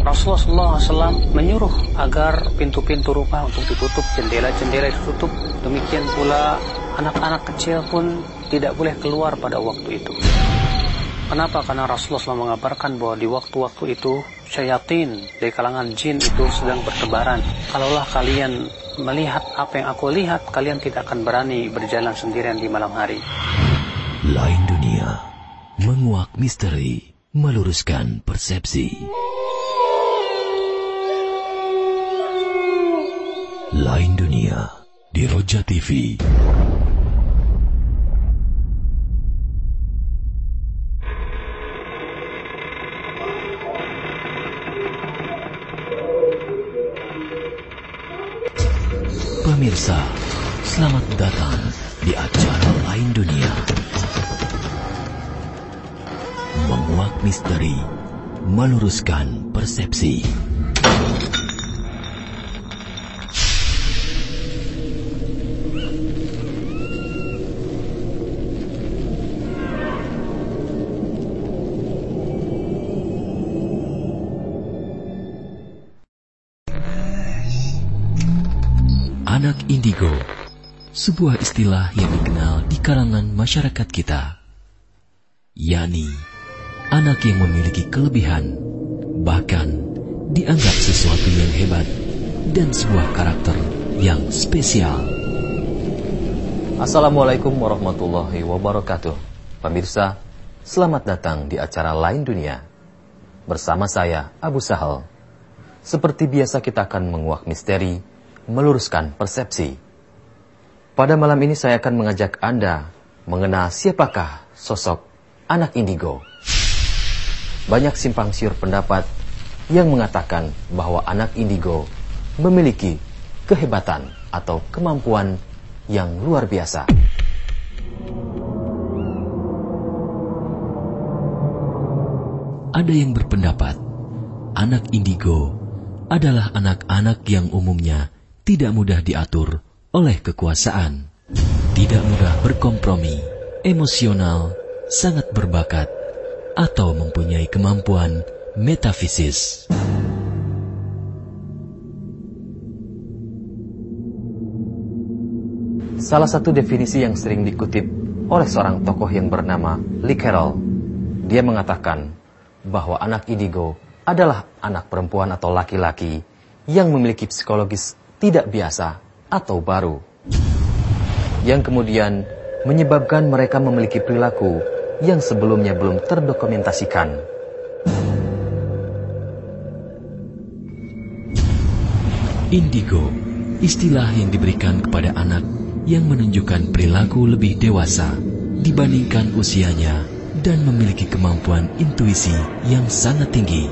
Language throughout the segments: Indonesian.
Rasulullah SAW menyuruh agar pintu-pintu rumah untuk ditutup, jendela-jendela ditutup. Demikian pula anak-anak kecil pun tidak boleh keluar pada waktu itu. Kenapa? Karena Rasulullah SAW mengabarkan bahwa di waktu-waktu itu syaitan dari kalangan jin itu sedang bertebaran. Kalaulah kalian melihat apa yang aku lihat, kalian tidak akan berani berjalan sendirian di malam hari. Lain dunia, menguak misteri, meluruskan persepsi. Lain dunia di Roja TV. Pemirsa, selamat datang di acara lain dunia. Menguak misteri, meluruskan persepsi. Indigo, sebuah istilah yang dikenal di kalangan masyarakat kita, yakni anak yang memiliki kelebihan, bahkan dianggap sesuatu yang hebat dan sebuah karakter yang spesial. Assalamualaikum warahmatullahi wabarakatuh. Pemirsa, selamat datang di acara Lain Dunia. Bersama saya, Abu Sahal. Seperti biasa kita akan menguak misteri, meluruskan persepsi. Pada malam ini saya akan mengajak Anda mengenal siapakah sosok anak indigo. Banyak simpang siur pendapat yang mengatakan bahwa anak indigo memiliki kehebatan atau kemampuan yang luar biasa. Ada yang berpendapat anak indigo adalah anak-anak yang umumnya tidak mudah diatur oleh kekuasaan, tidak mudah berkompromi, emosional, sangat berbakat, atau mempunyai kemampuan metafisis. Salah satu definisi yang sering dikutip oleh seorang tokoh yang bernama Lee Carroll. Dia mengatakan bahwa anak indigo adalah anak perempuan atau laki-laki yang memiliki psikologis tidak biasa atau baru. Yang kemudian menyebabkan mereka memiliki perilaku yang sebelumnya belum terdokumentasikan. Indigo, istilah yang diberikan kepada anak yang menunjukkan perilaku lebih dewasa dibandingkan usianya dan memiliki kemampuan intuisi yang sangat tinggi.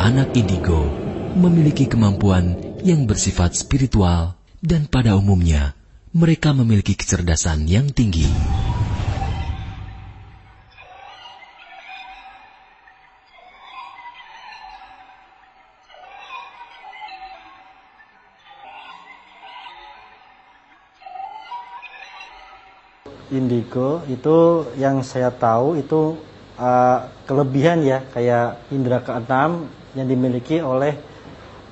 Anak indigo memiliki kemampuan yang bersifat spiritual dan pada umumnya mereka memiliki kecerdasan yang tinggi. indigo itu yang saya tahu itu uh, kelebihan ya kayak indera keenam yang dimiliki oleh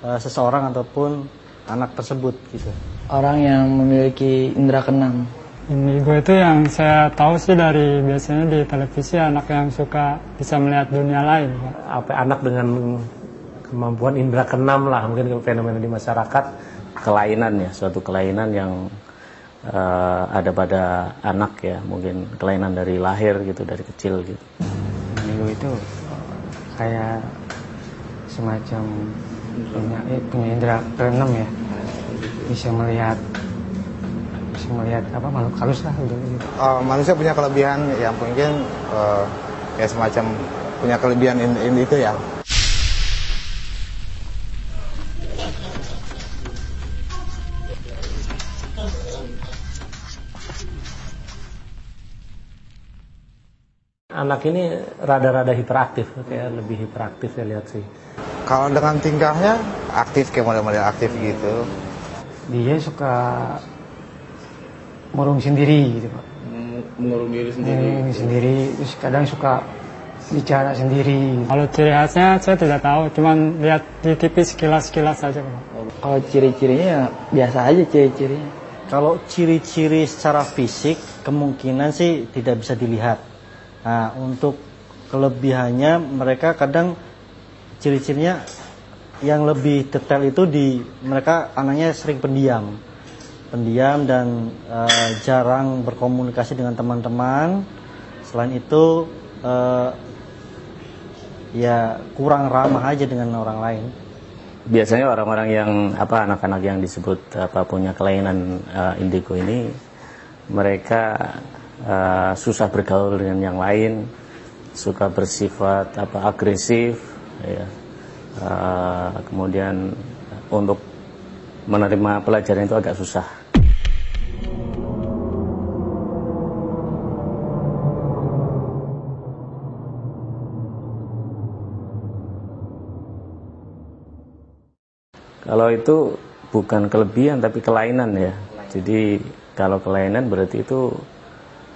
uh, seseorang ataupun anak tersebut gitu. Orang yang memiliki indera keenam. Indigo itu yang saya tahu sih dari biasanya di televisi anak yang suka bisa melihat dunia lain. Apa anak dengan kemampuan indera keenam lah mungkin fenomena di masyarakat kelainan ya suatu kelainan yang uh, ada pada anak ya mungkin kelainan dari lahir gitu dari kecil gitu Indigo itu kayak semacam punya, punya indera keenam ya. Bisa melihat bisa melihat apa makhluk halus lah gitu. Uh, manusia punya kelebihan yang mungkin uh, ya semacam punya kelebihan in, in itu ya. Anak ini rada-rada hiperaktif kayak lebih hiperaktif ya lihat sih kalau dengan tingkahnya aktif kayak model-model aktif gitu Dia suka murung sendiri gitu pak. mengurung diri sendiri Murung sendiri terus kadang suka bicara sendiri. Kalau ciri khasnya saya tidak tahu, cuman lihat di TV sekilas-sekilas saja. Kalau ciri-cirinya ya biasa aja ciri-cirinya. Kalau ciri-ciri secara fisik kemungkinan sih tidak bisa dilihat. Nah, untuk kelebihannya mereka kadang ciri-cirinya yang lebih detail itu di mereka anaknya sering pendiam. Pendiam dan eh, jarang berkomunikasi dengan teman-teman. Selain itu eh, ya kurang ramah aja dengan orang lain. biasanya orang-orang yang apa anak-anak yang disebut apa punya kelainan uh, indigo ini mereka uh, susah bergaul dengan yang lain suka bersifat apa agresif ya Uh, kemudian untuk menerima pelajaran itu agak susah Kalau itu bukan kelebihan tapi kelainan ya. Jadi kalau kelainan berarti itu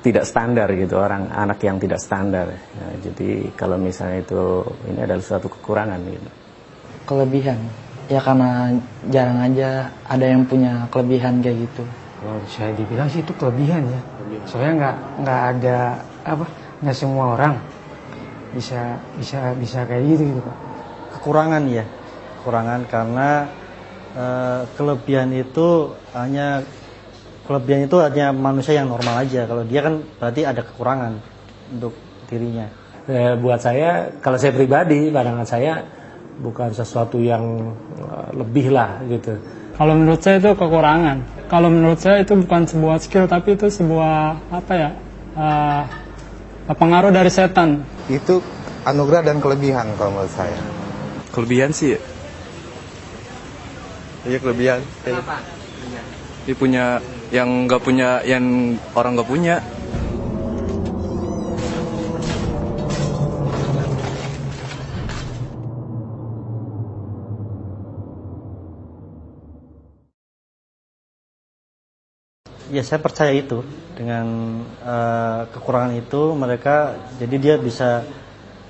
tidak standar gitu orang anak yang tidak standar. Ya, jadi kalau misalnya itu ini adalah suatu kekurangan gitu. Kelebihan. Ya karena jarang aja ada yang punya kelebihan kayak gitu. Kalau saya dibilang sih itu kelebihan ya. Soalnya nggak nggak ada apa nggak semua orang bisa bisa bisa kayak gitu gitu pak. Kekurangan ya, kekurangan karena eh, kelebihan itu hanya kelebihan itu hanya manusia yang normal aja. Kalau dia kan berarti ada kekurangan untuk dirinya. Eh, buat saya kalau saya pribadi pandangan saya bukan sesuatu yang eh, lebih lah gitu. Kalau menurut saya itu kekurangan. Kalau menurut saya itu bukan sebuah skill, tapi itu sebuah apa ya? eh, pengaruh dari setan. Itu anugerah dan kelebihan kalau menurut saya. Kelebihan sih ya. Iya kelebihan. Kenapa? Dia punya yang nggak punya, yang orang nggak punya. Ya saya percaya itu dengan eh, kekurangan itu mereka jadi dia bisa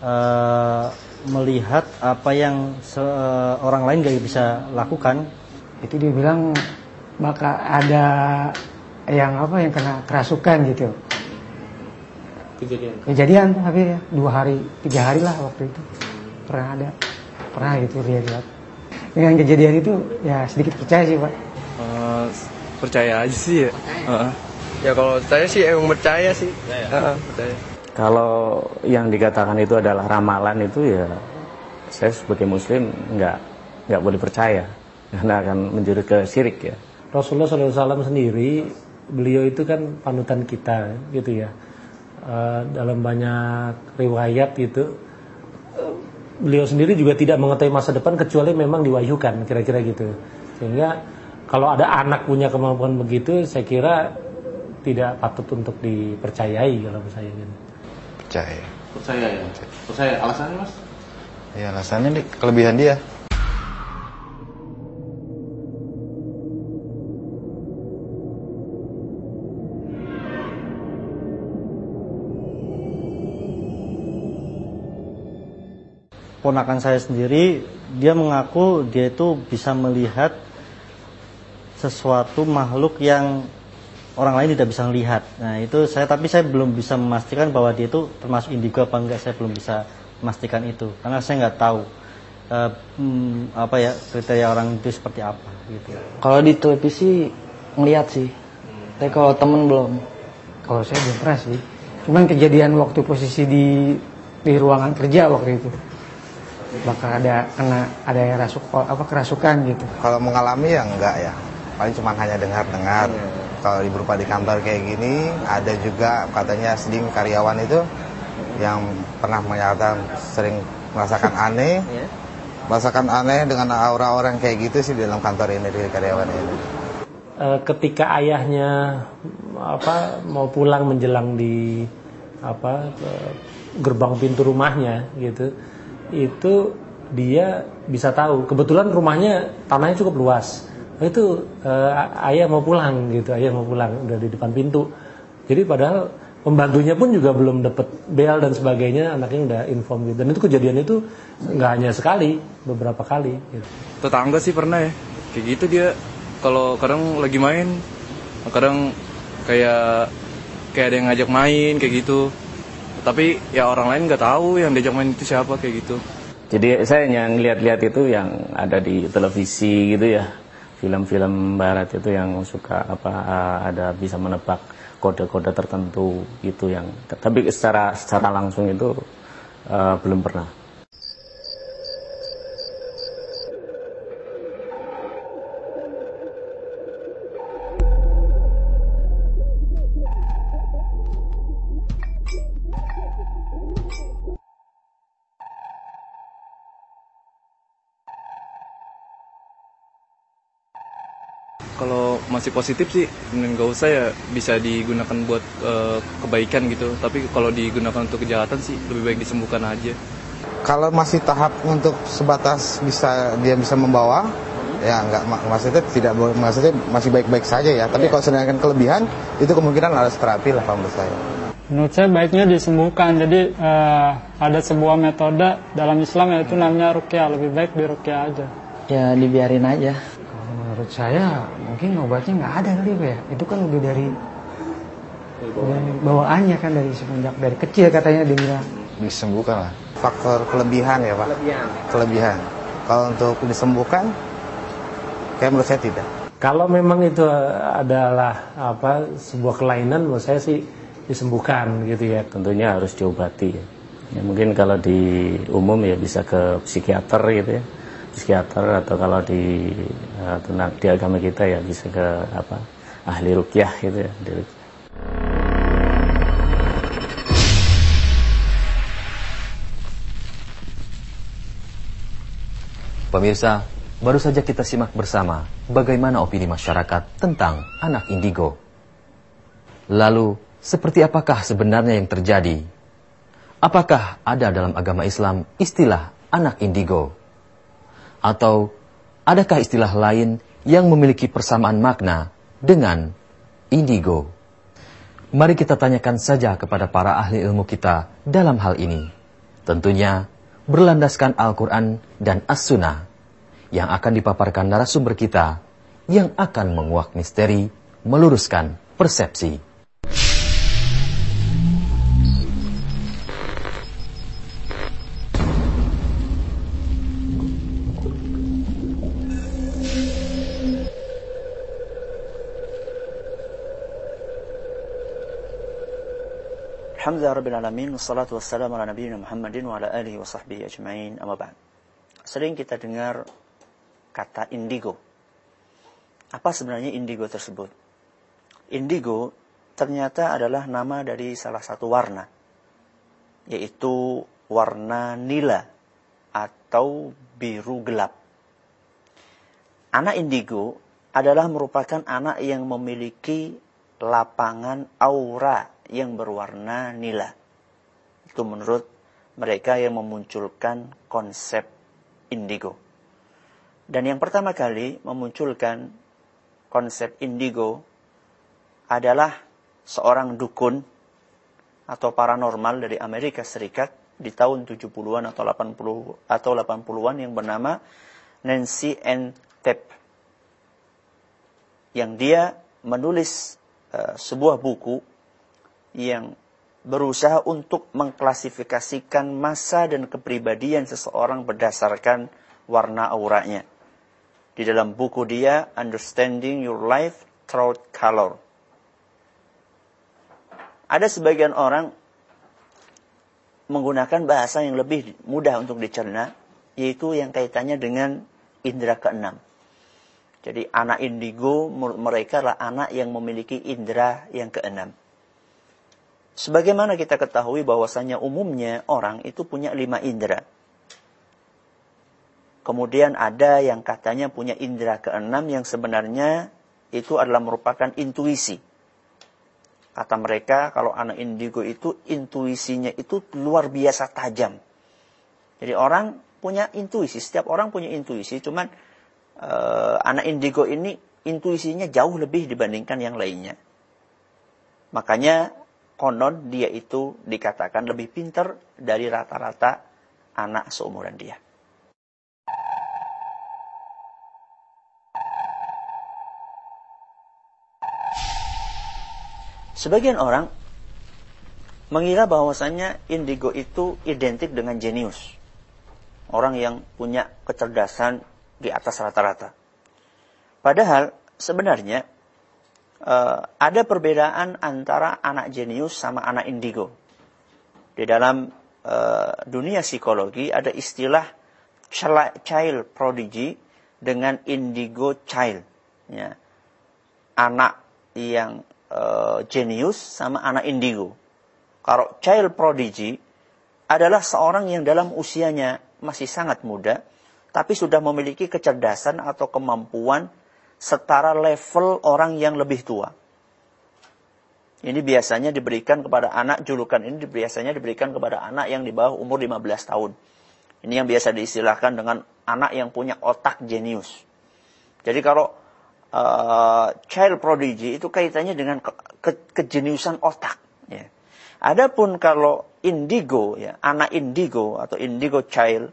eh, melihat apa yang se- eh, orang lain gak bisa lakukan. Itu dia bilang bakal ada yang apa yang kena kerasukan gitu. Kejadian. Kejadian tapi ya dua hari tiga hari lah waktu itu pernah ada pernah gitu dia lihat. Dengan kejadian itu ya sedikit percaya sih pak. Eh, percaya aja sih ya. Heeh. Ya kalau saya sih emang percaya sih. Heeh, percaya. Kalau yang dikatakan itu adalah ramalan itu ya saya sebagai muslim nggak nggak boleh percaya karena akan menjadi ke syirik ya. Rasulullah SAW sendiri beliau itu kan panutan kita gitu ya Eh, dalam banyak riwayat gitu eh, beliau sendiri juga tidak mengetahui masa depan kecuali memang diwahyukan kira-kira gitu sehingga kalau ada anak punya kemampuan begitu saya kira tidak patut untuk dipercayai kalau saya gitu. Percaya. Percaya ya? Percaya. Alasannya mas? Ya alasannya kelebihan dia. Ponakan saya sendiri dia mengaku dia itu bisa melihat sesuatu makhluk yang orang lain tidak bisa melihat. Nah itu saya tapi saya belum bisa memastikan bahwa dia itu termasuk indigo apa enggak. Saya belum bisa memastikan itu karena saya nggak tahu eh, hmm, apa ya kriteria orang itu seperti apa gitu. Kalau di televisi ngeliat sih. Tapi kalau temen belum. Kalau saya belum pernah sih. Cuman kejadian waktu posisi di di ruangan kerja waktu itu bakal ada kena ada yang rasuk apa kerasukan gitu. Kalau mengalami ya enggak ya. Paling cuma hanya dengar-dengar. Kalau di berupa di kantor kayak gini, ada juga katanya seding karyawan itu yang pernah menyatakan sering merasakan aneh, merasakan aneh dengan aura orang kayak gitu sih di dalam kantor ini di karyawan ini. Eh, ketika ayahnya apa mau pulang menjelang di apa ke gerbang pintu rumahnya gitu itu dia bisa tahu kebetulan rumahnya tanahnya cukup luas itu eh, ayah mau pulang gitu ayah mau pulang udah di depan pintu jadi padahal pembantunya pun juga belum dapat bel dan sebagainya anaknya udah inform gitu dan itu kejadian itu nggak hanya sekali beberapa kali gitu. Tetangga sih pernah ya. Kayak gitu dia kalau kadang lagi main kadang kayak kayak ada yang ngajak main kayak gitu. Tapi ya orang lain nggak tahu yang diajak main itu siapa kayak gitu. Jadi saya yang lihat-lihat itu yang ada di televisi gitu ya, film-film barat itu yang suka apa ada bisa menebak kode-kode tertentu gitu yang tapi secara secara langsung itu uh, belum pernah. Masih positif sih, nggak usah ya bisa digunakan buat uh, kebaikan gitu. Tapi kalau digunakan untuk kejahatan sih lebih baik disembuhkan aja. Kalau masih tahap untuk sebatas bisa dia bisa membawa, ya nggak maksudnya tidak maksudnya masih baik-baik saja ya. Tapi kalau sedangkan kelebihan itu kemungkinan harus terapi lah menurut saya. Menurut saya baiknya disembuhkan. Jadi uh, ada sebuah metode dalam Islam yaitu namanya rukyah. Lebih baik di rukyah aja. Ya dibiarin aja. Menurut saya mungkin obatnya nggak ada kali ya. Itu kan udah dari, dari bawaannya kan dari semenjak dari kecil katanya dia bilang. Disembuhkan lah. Faktor kelebihan ya pak. Kelebihan. Kelebihan. Kalau untuk disembuhkan, kayak menurut saya tidak. Kalau memang itu adalah apa sebuah kelainan, menurut saya sih disembuhkan gitu ya. Tentunya harus diobati. Ya, mungkin kalau di umum ya bisa ke psikiater gitu ya psikiater atau kalau di uh, di agama kita ya bisa ke apa ahli rukyah gitu ya di rukyah. Pemirsa, baru saja kita simak bersama bagaimana opini masyarakat tentang anak indigo. Lalu, seperti apakah sebenarnya yang terjadi? Apakah ada dalam agama Islam istilah anak indigo? Atau adakah istilah lain yang memiliki persamaan makna dengan indigo? Mari kita tanyakan saja kepada para ahli ilmu kita dalam hal ini. Tentunya berlandaskan Al-Quran dan As-Sunnah yang akan dipaparkan narasumber kita yang akan menguak misteri, meluruskan persepsi. Alhamdulillah Rabbil Alamin Wassalatu wassalamu ala nabiyina Muhammadin Wa ala alihi wa sahbihi ajma'in. Sering kita dengar kata indigo. Apa sebenarnya indigo tersebut? Indigo ternyata adalah nama dari salah satu warna Yaitu warna nila Atau biru gelap. Anak indigo adalah merupakan anak yang memiliki lapangan aura yang berwarna nila. Itu menurut mereka yang memunculkan konsep indigo. Dan yang pertama kali memunculkan konsep indigo adalah seorang dukun atau paranormal dari Amerika Serikat di tahun 70-an atau 80 atau 80-an yang bernama Nancy N. Tepp. Yang dia menulis uh, sebuah buku yang berusaha untuk mengklasifikasikan masa dan kepribadian seseorang berdasarkan warna auranya. Di dalam buku dia, Understanding Your Life Through Color. Ada sebagian orang menggunakan bahasa yang lebih mudah untuk dicerna, yaitu yang kaitannya dengan indera keenam. Jadi anak indigo mereka adalah anak yang memiliki indera yang keenam. Sebagaimana kita ketahui bahwasanya umumnya orang itu punya lima indera. Kemudian ada yang katanya punya indera keenam yang sebenarnya itu adalah merupakan intuisi. Kata mereka kalau anak indigo itu intuisinya itu luar biasa tajam. Jadi orang punya intuisi, setiap orang punya intuisi, cuman uh, anak indigo ini intuisinya jauh lebih dibandingkan yang lainnya. Makanya konon dia itu dikatakan lebih pinter dari rata-rata anak seumuran dia. Sebagian orang mengira bahwasannya indigo itu identik dengan jenius. Orang yang punya kecerdasan di atas rata-rata. Padahal sebenarnya uh, ada perbedaan antara anak jenius sama anak indigo. Di dalam uh, dunia psikologi ada istilah child prodigy dengan indigo child. Ya. Anak yang uh, jenius sama anak indigo. Kalau child prodigy adalah seorang yang dalam usianya masih sangat muda, tapi sudah memiliki kecerdasan atau kemampuan setara level orang yang lebih tua. Ini biasanya diberikan kepada anak, julukan ini biasanya diberikan kepada anak yang di bawah umur 15 tahun. Ini yang biasa diistilahkan dengan anak yang punya otak jenius. Jadi kalau uh, child prodigy itu kaitannya dengan ke, ke, kejeniusan otak. Ya. Adapun kalau indigo, ya, anak indigo atau indigo child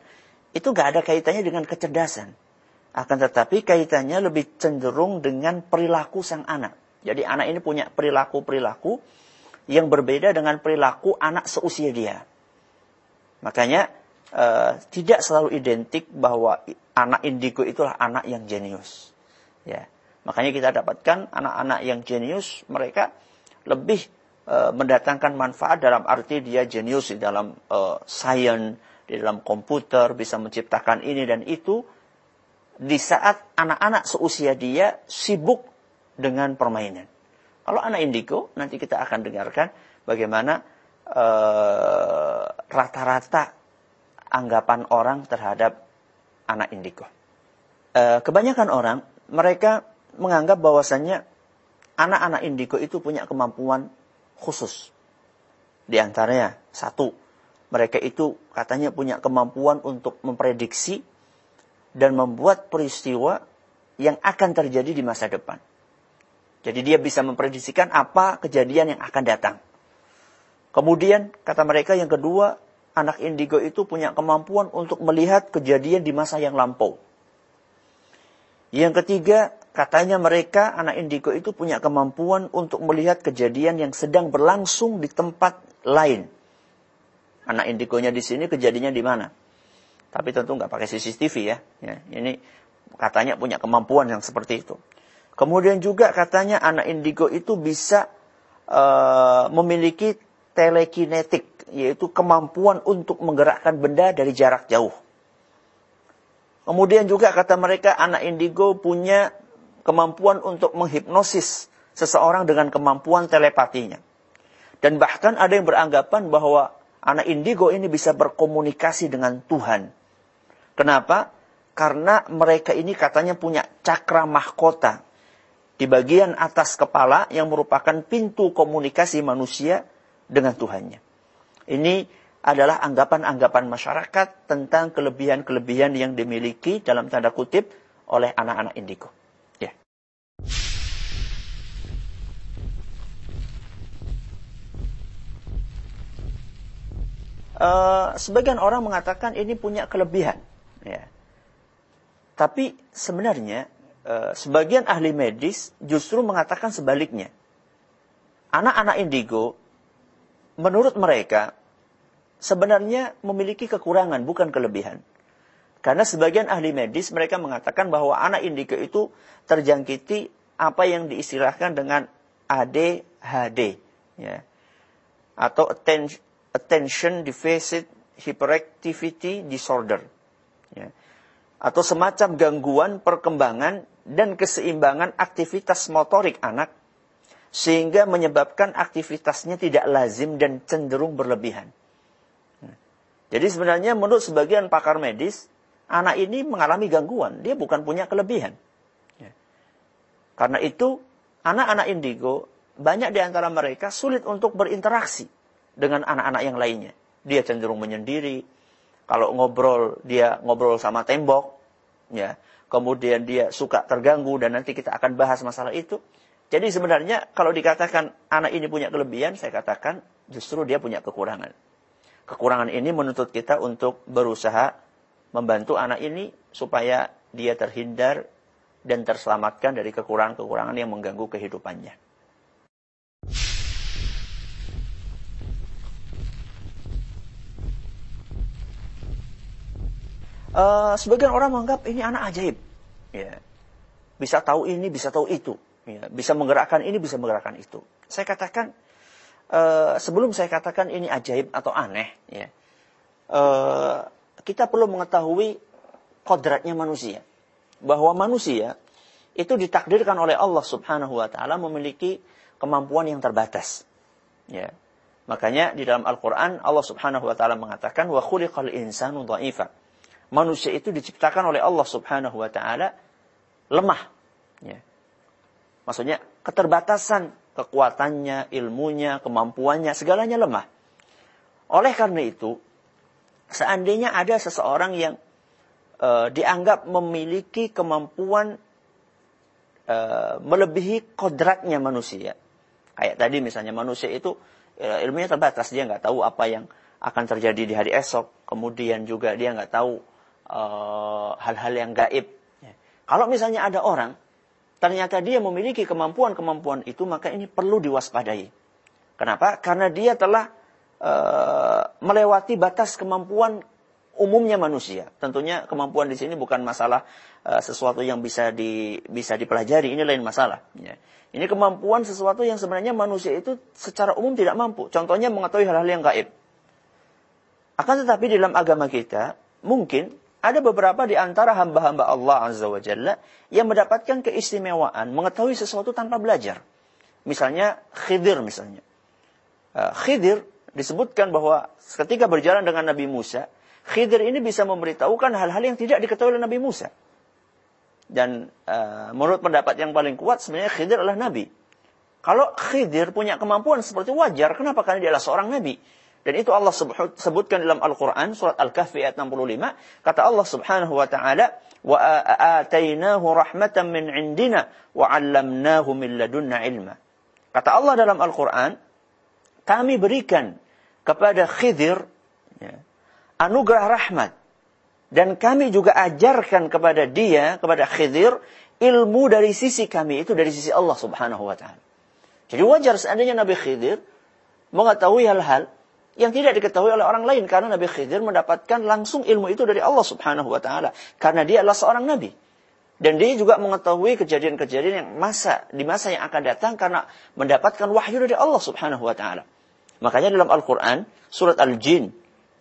itu gak ada kaitannya dengan kecerdasan. Akan tetapi kaitannya lebih cenderung dengan perilaku sang anak. Jadi anak ini punya perilaku-perilaku yang berbeda dengan perilaku anak seusia dia. Makanya uh, tidak selalu identik bahwa anak indigo itulah anak yang jenius. Ya. Makanya kita dapatkan anak-anak yang jenius mereka lebih e, mendatangkan manfaat dalam arti dia jenius di dalam e, sains, di dalam komputer, bisa menciptakan ini dan itu di saat anak-anak seusia dia sibuk dengan permainan. Kalau anak indigo nanti kita akan dengarkan bagaimana e, rata-rata anggapan orang terhadap anak indigo. E, kebanyakan orang mereka menganggap bahwasannya anak-anak indigo itu punya kemampuan khusus. Di antaranya, satu, mereka itu katanya punya kemampuan untuk memprediksi dan membuat peristiwa yang akan terjadi di masa depan. Jadi dia bisa memprediksikan apa kejadian yang akan datang. Kemudian, kata mereka yang kedua, anak indigo itu punya kemampuan untuk melihat kejadian di masa yang lampau. Yang ketiga, Katanya mereka, anak indigo itu punya kemampuan untuk melihat kejadian yang sedang berlangsung di tempat lain. Anak indigonya di sini kejadiannya di mana? Tapi tentu nggak pakai CCTV ya. ya. Ini katanya punya kemampuan yang seperti itu. Kemudian juga katanya anak indigo itu bisa uh, memiliki telekinetik, yaitu kemampuan untuk menggerakkan benda dari jarak jauh. Kemudian juga kata mereka anak indigo punya kemampuan untuk menghipnosis seseorang dengan kemampuan telepatinya. Dan bahkan ada yang beranggapan bahwa anak indigo ini bisa berkomunikasi dengan Tuhan. Kenapa? Karena mereka ini katanya punya cakra mahkota di bagian atas kepala yang merupakan pintu komunikasi manusia dengan Tuhannya. Ini adalah anggapan-anggapan masyarakat tentang kelebihan-kelebihan yang dimiliki dalam tanda kutip oleh anak-anak indigo. Uh, sebagian orang mengatakan ini punya kelebihan, ya. Tapi sebenarnya uh, sebagian ahli medis justru mengatakan sebaliknya. Anak-anak indigo, menurut mereka, sebenarnya memiliki kekurangan bukan kelebihan. Karena sebagian ahli medis mereka mengatakan bahwa anak indigo itu terjangkiti apa yang diistilahkan dengan ADHD, ya, atau attention deficit hyperactivity disorder. Ya. Atau semacam gangguan perkembangan dan keseimbangan aktivitas motorik anak sehingga menyebabkan aktivitasnya tidak lazim dan cenderung berlebihan. Ya. Jadi sebenarnya menurut sebagian pakar medis, anak ini mengalami gangguan, dia bukan punya kelebihan. Ya. Karena itu, anak-anak indigo, banyak di antara mereka sulit untuk berinteraksi dengan anak-anak yang lainnya. Dia cenderung menyendiri. Kalau ngobrol, dia ngobrol sama tembok. ya. Kemudian dia suka terganggu dan nanti kita akan bahas masalah itu. Jadi sebenarnya kalau dikatakan anak ini punya kelebihan, saya katakan justru dia punya kekurangan. Kekurangan ini menuntut kita untuk berusaha membantu anak ini supaya dia terhindar dan terselamatkan dari kekurangan-kekurangan yang mengganggu kehidupannya. Uh, sebagian orang menganggap ini anak ajaib. Ya. Bisa tahu ini, bisa tahu itu. Ya. Bisa menggerakkan ini, bisa menggerakkan itu. Saya katakan, uh, sebelum saya katakan ini ajaib atau aneh, ya, uh, kita perlu mengetahui kodratnya manusia. Bahwa manusia itu ditakdirkan oleh Allah subhanahu wa ta'ala memiliki kemampuan yang terbatas. Ya. Makanya di dalam Al-Quran Allah subhanahu wa ta'ala mengatakan, khuliqal insanu dha'ifa manusia itu diciptakan oleh Allah Subhanahu wa taala lemah. Ya. Maksudnya keterbatasan kekuatannya, ilmunya, kemampuannya, segalanya lemah. Oleh karena itu, seandainya ada seseorang yang uh, dianggap memiliki kemampuan uh, melebihi kodratnya manusia, kayak tadi misalnya manusia itu uh, ilmunya terbatas, dia nggak tahu apa yang akan terjadi di hari esok, kemudian juga dia nggak tahu hal-hal uh, yang gaib. Ya. Kalau misalnya ada orang, ternyata dia memiliki kemampuan-kemampuan itu, maka ini perlu diwaspadai. Kenapa? Karena dia telah uh, melewati batas kemampuan umumnya manusia. Tentunya kemampuan di sini bukan masalah uh, sesuatu yang bisa di bisa dipelajari, ini lain masalah. Ya. Ini kemampuan sesuatu yang sebenarnya manusia itu secara umum tidak mampu. Contohnya mengetahui hal-hal yang gaib. Akan tetapi dalam agama kita, mungkin ada beberapa di antara hamba-hamba Allah Azza wa Jalla yang mendapatkan keistimewaan mengetahui sesuatu tanpa belajar. Misalnya Khidir misalnya. Uh, Khidir disebutkan bahwa ketika berjalan dengan Nabi Musa, Khidir ini bisa memberitahukan hal-hal yang tidak diketahui oleh Nabi Musa. Dan uh, menurut pendapat yang paling kuat sebenarnya Khidir adalah Nabi. Kalau Khidir punya kemampuan seperti wajar, kenapa? Karena dia adalah seorang Nabi. Dan itu Allah sebutkan dalam Al-Quran, surat Al-Kahfi ayat 65. Kata Allah subhanahu wa ta'ala, rahmatan min indina wa 'allamnahu min ladunna ilma. Kata Allah dalam Al-Quran, kami berikan kepada Khidir ya, anugerah rahmat. Dan kami juga ajarkan kepada dia, kepada Khidir, ilmu dari sisi kami, itu dari sisi Allah subhanahu wa ta'ala. Jadi wajar seandainya Nabi Khidir mengetahui hal-hal yang tidak diketahui oleh orang lain karena Nabi Khidir mendapatkan langsung ilmu itu dari Allah Subhanahu wa taala karena dia adalah seorang nabi. Dan dia juga mengetahui kejadian-kejadian yang masa di masa yang akan datang karena mendapatkan wahyu dari Allah Subhanahu wa taala. Makanya dalam Al-Qur'an surat Al-Jin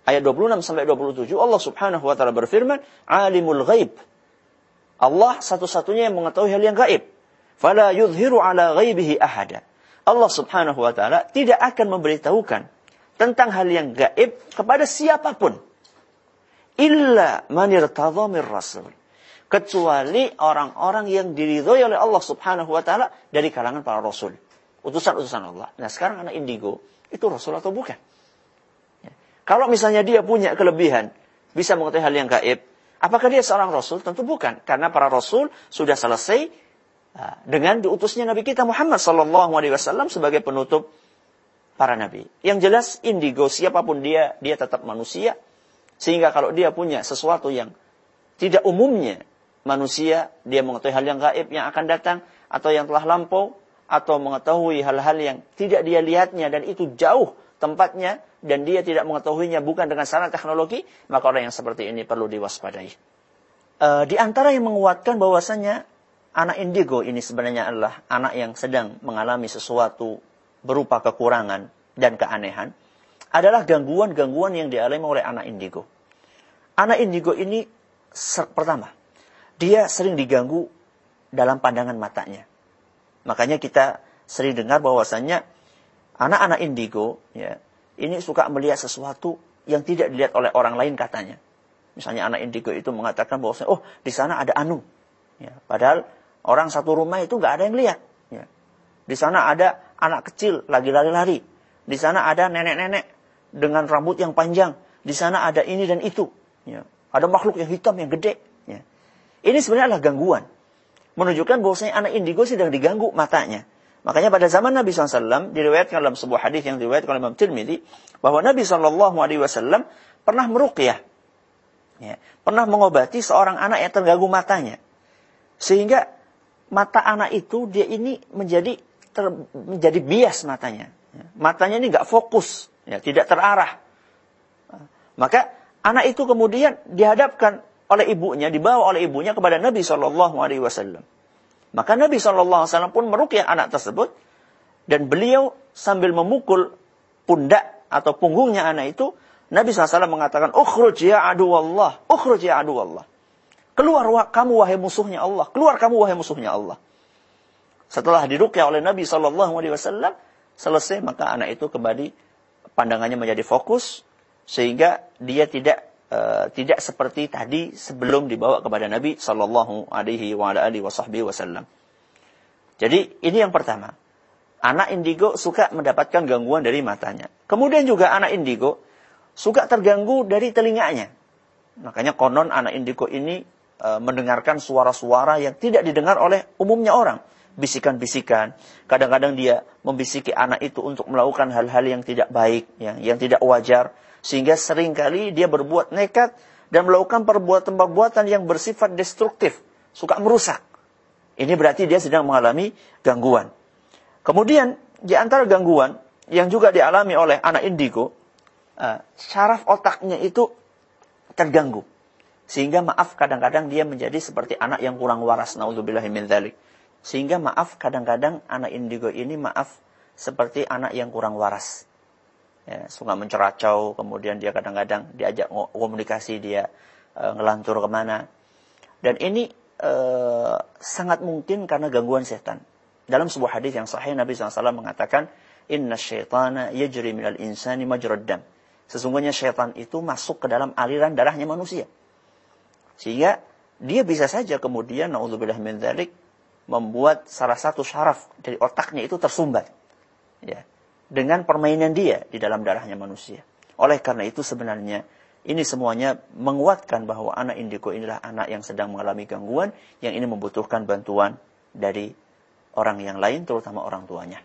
ayat 26 sampai 27 Allah Subhanahu wa taala berfirman, "Alimul ghaib." Allah satu-satunya yang mengetahui hal yang gaib. Fala yudhiru ala ghaibihi ahada. Allah Subhanahu wa taala tidak akan memberitahukan tentang hal yang gaib kepada siapa pun. Illa manir mir rasul. Kecuali orang-orang yang diridhoi oleh Allah subhanahu wa ta'ala dari kalangan para rasul. Utusan-utusan Allah. Nah sekarang anak indigo, itu rasul atau bukan? Ya. Kalau misalnya dia punya kelebihan, bisa mengetahui hal yang gaib, apakah dia seorang rasul? Tentu bukan. Karena para rasul sudah selesai uh, dengan diutusnya Nabi kita Muhammad Sallallahu Alaihi Wasallam sebagai penutup para nabi. Yang jelas indigo siapa pun dia, dia tetap manusia. Sehingga kalau dia punya sesuatu yang tidak umumnya manusia, dia mengetahui hal yang gaib yang akan datang atau yang telah lampau atau mengetahui hal-hal yang tidak dia lihatnya dan itu jauh tempatnya dan dia tidak mengetahuinya bukan dengan sarana teknologi, maka orang yang seperti ini perlu diwaspadai. E, di antara yang menguatkan bahwasanya anak indigo ini sebenarnya adalah anak yang sedang mengalami sesuatu berupa kekurangan dan keanehan adalah gangguan-gangguan yang dialami oleh anak indigo. Anak indigo ini pertama, dia sering diganggu dalam pandangan matanya. Makanya kita sering dengar bahwasannya anak-anak indigo ya, ini suka melihat sesuatu yang tidak dilihat oleh orang lain katanya. Misalnya anak indigo itu mengatakan bahwasanya oh di sana ada anu. Ya, padahal orang satu rumah itu nggak ada yang lihat. Ya. Di sana ada anak kecil lagi lari-lari. Di sana ada nenek-nenek dengan rambut yang panjang. Di sana ada ini dan itu. Ya. Ada makhluk yang hitam yang gede. Ya. Ini sebenarnya adalah gangguan. Menunjukkan bahwasanya anak indigo sedang diganggu matanya. Makanya pada zaman Nabi SAW diriwayatkan dalam sebuah hadis yang diriwayatkan oleh Imam Tirmidzi bahwa Nabi SAW pernah meruqyah, ya, pernah mengobati seorang anak yang terganggu matanya, sehingga mata anak itu dia ini menjadi ter, menjadi bias matanya, ya. matanya ini nggak fokus, ya, tidak terarah. Maka anak itu kemudian dihadapkan oleh ibunya, dibawa oleh ibunya kepada Nabi SAW. Maka Nabi SAW pun merukyah anak tersebut dan beliau sambil memukul pundak atau punggungnya anak itu, Nabi SAW mengatakan, Ukhruj ya adu Allah, ukhruj ya adu Allah. Keluar kamu wahai musuhnya Allah, keluar kamu wahai musuhnya Allah. Setelah dirukyah oleh Nabi SAW, selesai maka anak itu kembali pandangannya menjadi fokus sehingga dia tidak uh, tidak seperti tadi sebelum dibawa kepada Nabi Shallallahu Alaihi Wasallam. Jadi ini yang pertama. Anak indigo suka mendapatkan gangguan dari matanya. Kemudian juga anak indigo suka terganggu dari telinganya. Makanya konon anak indigo ini e, mendengarkan suara-suara yang tidak didengar oleh umumnya orang. Bisikan-bisikan. Kadang-kadang dia membisiki anak itu untuk melakukan hal-hal yang tidak baik, ya, yang tidak wajar sehingga sering kali dia berbuat nekat dan melakukan perbuatan-perbuatan yang bersifat destruktif, suka merusak. Ini berarti dia sedang mengalami gangguan. Kemudian di antara gangguan yang juga dialami oleh anak indigo, uh, syaraf otaknya itu terganggu. Sehingga maaf kadang-kadang dia menjadi seperti anak yang kurang waras. Na'udzubillahi min dhalik. Sehingga maaf kadang-kadang anak indigo ini maaf seperti anak yang kurang waras ya, suka menceracau, kemudian dia kadang-kadang diajak komunikasi, dia e, ngelantur ke mana. Dan ini e, sangat mungkin karena gangguan setan. Dalam sebuah hadis yang sahih Nabi SAW mengatakan, Inna syaitana yajri minal insani majraddam. Sesungguhnya syaitan itu masuk ke dalam aliran darahnya manusia. Sehingga dia bisa saja kemudian, na'udzubillah min dhalik, membuat salah satu syaraf dari otaknya itu tersumbat. Ya dengan permainan dia di dalam darahnya manusia. Oleh karena itu sebenarnya ini semuanya menguatkan bahwa anak indigo inilah anak yang sedang mengalami gangguan yang ini membutuhkan bantuan dari orang yang lain terutama orang tuanya.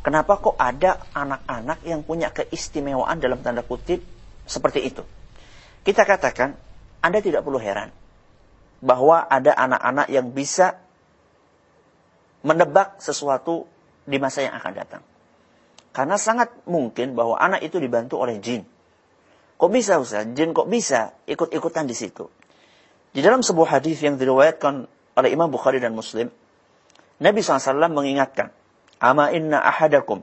Kenapa kok ada anak-anak yang punya keistimewaan dalam tanda kutip seperti itu? Kita katakan anda tidak perlu heran bahwa ada anak-anak yang bisa menebak sesuatu di masa yang akan datang. Karena sangat mungkin bahwa anak itu dibantu oleh jin. Kok bisa Ustaz? Jin kok bisa ikut-ikutan di situ? Di dalam sebuah hadis yang diriwayatkan oleh Imam Bukhari dan Muslim, Nabi SAW mengingatkan, Ama inna ahadakum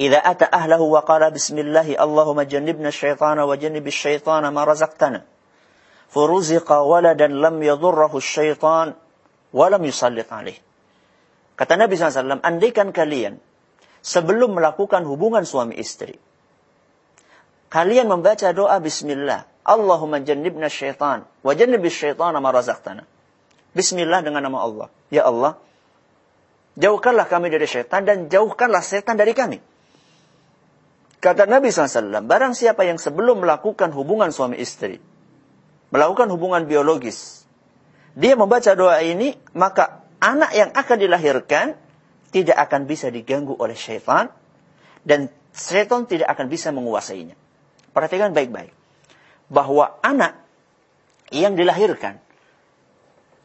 ata ahlahu wa qala bismillah Allahumma jannibna syaitana wa jannibis syaitana ma razaqtana furuziqa waladan lam yadurrahu syaitan walam yusallit alaih. Kata Nabi SAW, andaikan kalian sebelum melakukan hubungan suami istri, kalian membaca doa bismillah, Allahumma jannibna syaitan, wa jannibis syaitan ma razaqtana. Bismillah dengan nama Allah. Ya Allah, jauhkanlah kami dari syaitan dan jauhkanlah setan dari kami. Kata Nabi SAW, barang siapa yang sebelum melakukan hubungan suami istri, melakukan hubungan biologis, dia membaca doa ini, maka anak yang akan dilahirkan tidak akan bisa diganggu oleh syaitan dan syaitan tidak akan bisa menguasainya. Perhatikan baik-baik. Bahwa anak yang dilahirkan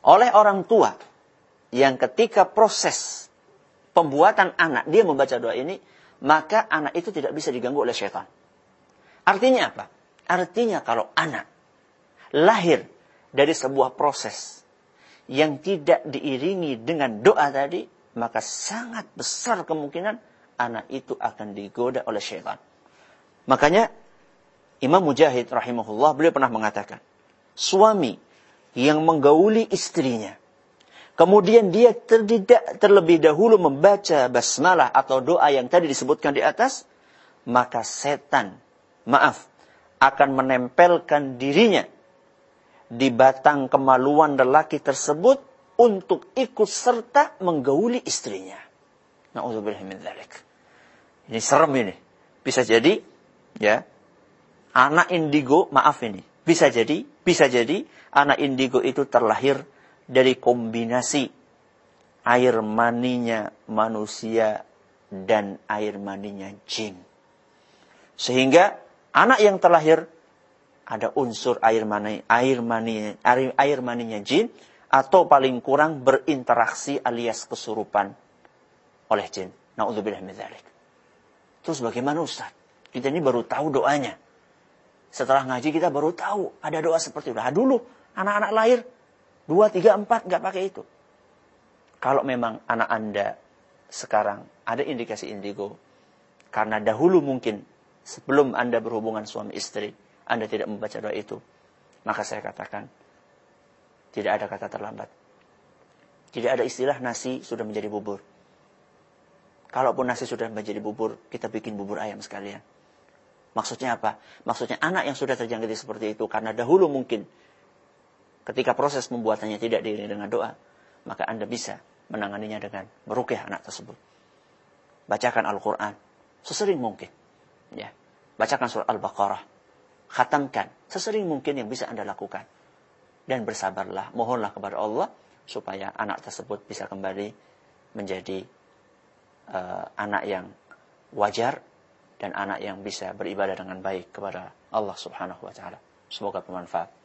oleh orang tua yang ketika proses pembuatan anak dia membaca doa ini, maka anak itu tidak bisa diganggu oleh syaitan. Artinya apa? Artinya kalau anak lahir dari sebuah proses yang tidak diiringi dengan doa tadi, maka sangat besar kemungkinan anak itu akan digoda oleh syaitan. Makanya Imam Mujahid rahimahullah beliau pernah mengatakan, suami yang menggauli istrinya, kemudian dia tidak terlebih dahulu membaca basmalah atau doa yang tadi disebutkan di atas, maka setan, maaf, akan menempelkan dirinya di batang kemaluan lelaki tersebut untuk ikut serta menggauli istrinya. Ini serem ini. Bisa jadi ya anak indigo, maaf ini, bisa jadi, bisa jadi anak indigo itu terlahir dari kombinasi air maninya manusia dan air maninya jin. Sehingga anak yang terlahir ada unsur air mani air mani air, air maninya jin atau paling kurang berinteraksi alias kesurupan oleh jin. Nauzubillah min dzalik. Terus bagaimana Ustaz? Kita ini baru tahu doanya. Setelah ngaji kita baru tahu ada doa seperti itu. Nah, dulu anak-anak lahir dua, tiga, empat nggak pakai itu. Kalau memang anak anda sekarang ada indikasi indigo, karena dahulu mungkin sebelum anda berhubungan suami istri, anda tidak membaca doa itu, maka saya katakan tidak ada kata terlambat. Tidak ada istilah nasi sudah menjadi bubur. Kalaupun nasi sudah menjadi bubur, kita bikin bubur ayam sekalian. Maksudnya apa? Maksudnya anak yang sudah terjangkiti seperti itu karena dahulu mungkin ketika proses pembuatannya tidak diiringi dengan doa, maka Anda bisa menanganinya dengan merukyah anak tersebut. Bacakan Al-Qur'an sesering mungkin. Ya. Bacakan surah Al-Baqarah. Khatamkan sesering mungkin yang bisa Anda lakukan. Dan bersabarlah, mohonlah kepada Allah supaya anak tersebut bisa kembali menjadi uh, anak yang wajar dan anak yang bisa beribadah dengan baik kepada Allah Subhanahu wa taala. Semoga bermanfaat.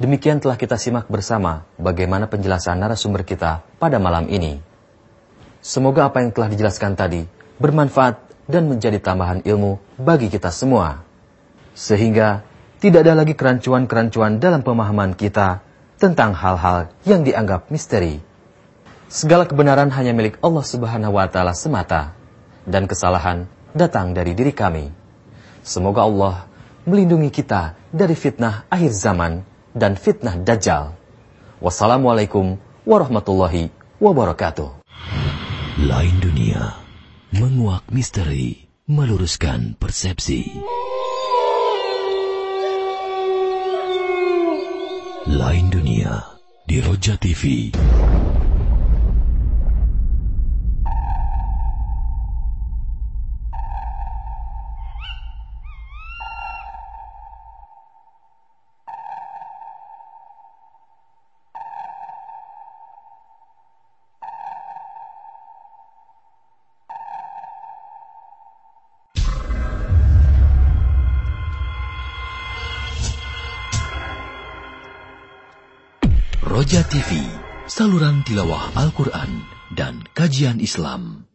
demikian telah kita simak bersama bagaimana penjelasan narasumber kita pada malam ini. Semoga apa yang telah dijelaskan tadi bermanfaat dan menjadi tambahan ilmu bagi kita semua. Sehingga tidak ada lagi kerancuan-kerancuan dalam pemahaman kita tentang hal-hal yang dianggap misteri. Segala kebenaran hanya milik Allah Subhanahu wa taala semata dan kesalahan datang dari diri kami. Semoga Allah melindungi kita dari fitnah akhir zaman dan fitnah dajjal. Wassalamualaikum warahmatullahi wabarakatuh. Lain dunia, menguak misteri, meluruskan persepsi. Lain dunia di Roja TV. Saluran tilawah Al-Quran dan kajian Islam.